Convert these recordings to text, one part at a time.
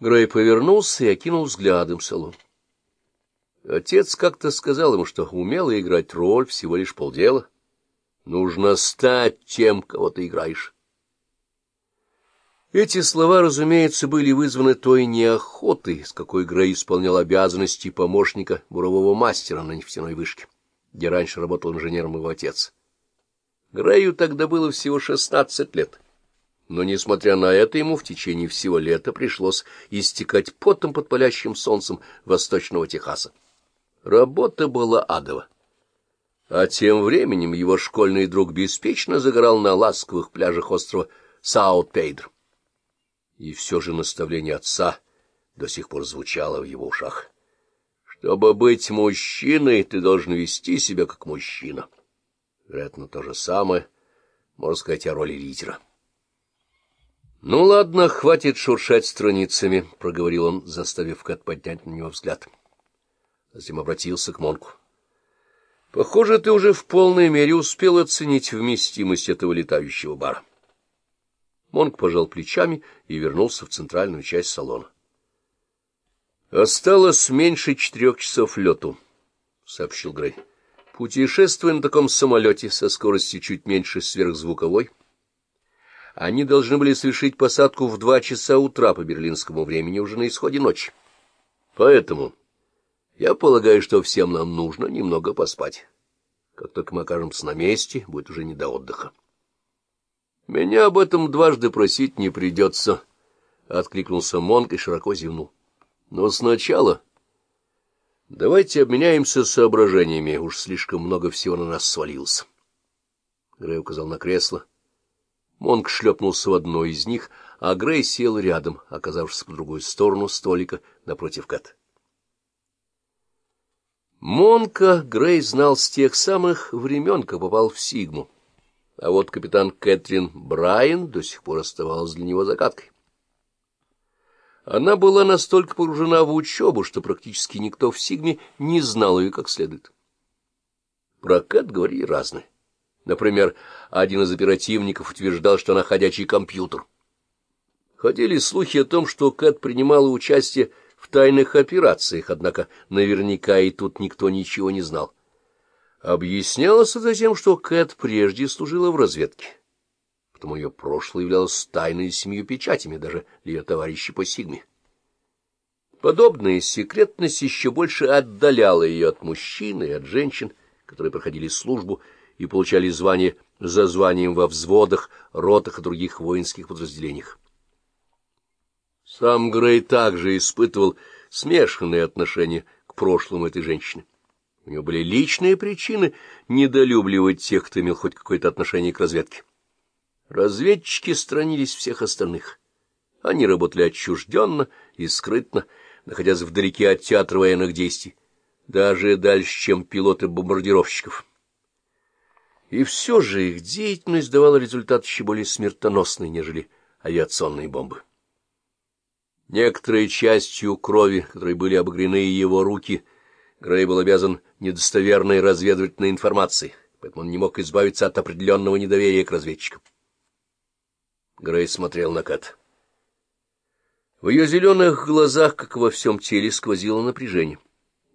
Грей повернулся и окинул взглядом салон. Отец как-то сказал ему, что умело играть роль всего лишь полдела. Нужно стать тем, кого ты играешь. Эти слова, разумеется, были вызваны той неохотой, с какой Грей исполнял обязанности помощника бурового мастера на нефтяной вышке, где раньше работал инженером его отец. Грею тогда было всего шестнадцать лет. Но, несмотря на это, ему в течение всего лета пришлось истекать потом под палящим солнцем восточного Техаса. Работа была адова. А тем временем его школьный друг беспечно загорал на ласковых пляжах острова Саут-Пейдр. И все же наставление отца до сих пор звучало в его ушах. Чтобы быть мужчиной, ты должен вести себя как мужчина. Вероятно, то же самое, можно сказать, о роли лидера. — Ну, ладно, хватит шуршать страницами, — проговорил он, заставив Кэт поднять на него взгляд. Затем обратился к Монку. — Похоже, ты уже в полной мере успел оценить вместимость этого летающего бара. Монк пожал плечами и вернулся в центральную часть салона. — Осталось меньше четырех часов лету, — сообщил Грей. — Путешествуя на таком самолете со скоростью чуть меньше сверхзвуковой, — они должны были совершить посадку в два часа утра по берлинскому времени уже на исходе ночи. Поэтому я полагаю, что всем нам нужно немного поспать. Как только мы окажемся на месте, будет уже не до отдыха. Меня об этом дважды просить не придется, — откликнулся Монк и широко зевнул. Но сначала давайте обменяемся соображениями, уж слишком много всего на нас свалилось. Грей указал на кресло. Монк шлепнулся в одно из них, а Грей сел рядом, оказавшись по другую сторону столика напротив Кэт. Монка Грей знал с тех самых времен, как попал в Сигму, а вот капитан Кэтрин Брайан до сих пор оставалась для него загадкой. Она была настолько погружена в учебу, что практически никто в Сигме не знал ее как следует. Про Кэт говорили разные. Например, один из оперативников утверждал, что она ходячий компьютер. Ходили слухи о том, что Кэт принимала участие в тайных операциях, однако наверняка и тут никто ничего не знал. Объяснялось это тем, что Кэт прежде служила в разведке. Потому ее прошлое являлось тайной семью печатями, даже ее товарищей по Сигме. Подобная секретность еще больше отдаляла ее от мужчин и от женщин, которые проходили службу и получали звание за званием во взводах, ротах и других воинских подразделениях. Сам Грей также испытывал смешанные отношения к прошлому этой женщины. У него были личные причины недолюбливать тех, кто имел хоть какое-то отношение к разведке. Разведчики странились всех остальных. Они работали отчужденно и скрытно, находясь вдалеке от театра военных действий, даже дальше, чем пилоты бомбардировщиков. И все же их деятельность давала результат еще более смертоносный, нежели авиационные бомбы. Некоторой частью крови, которой были обогрены его руки, Грей был обязан недостоверной разведывательной информацией, поэтому он не мог избавиться от определенного недоверия к разведчикам. Грей смотрел на Кэт. В ее зеленых глазах, как во всем теле, сквозило напряжение.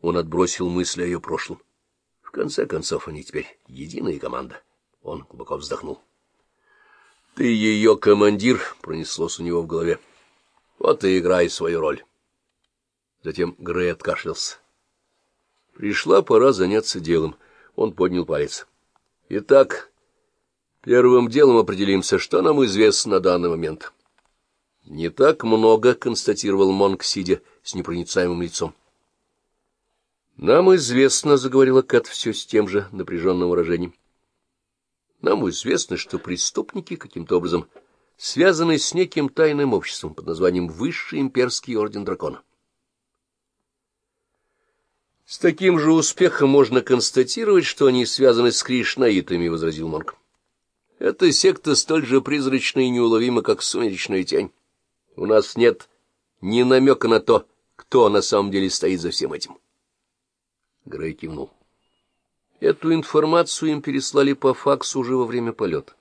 Он отбросил мысли о ее прошлом конце концов, они теперь единая команда. Он глубоко вздохнул. — Ты ее командир, — пронеслось у него в голове. — Вот и играй свою роль. Затем Грей откашлялся. Пришла пора заняться делом. Он поднял палец. — Итак, первым делом определимся, что нам известно на данный момент. — Не так много, — констатировал Монк, сидя с непроницаемым лицом. — нам известно, — заговорила Кэт все с тем же напряженным выражением, — нам известно, что преступники каким-то образом связаны с неким тайным обществом под названием Высший имперский орден дракона. С таким же успехом можно констатировать, что они связаны с кришнаитами, — возразил Монк. Эта секта столь же призрачна и неуловима, как сумеречная тень. У нас нет ни намека на то, кто на самом деле стоит за всем этим. Грей кивнул. Эту информацию им переслали по факсу уже во время полета.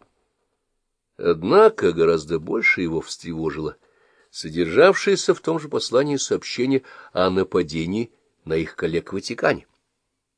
Однако гораздо больше его встревожило содержавшееся в том же послании сообщение о нападении на их коллег в Ватикане.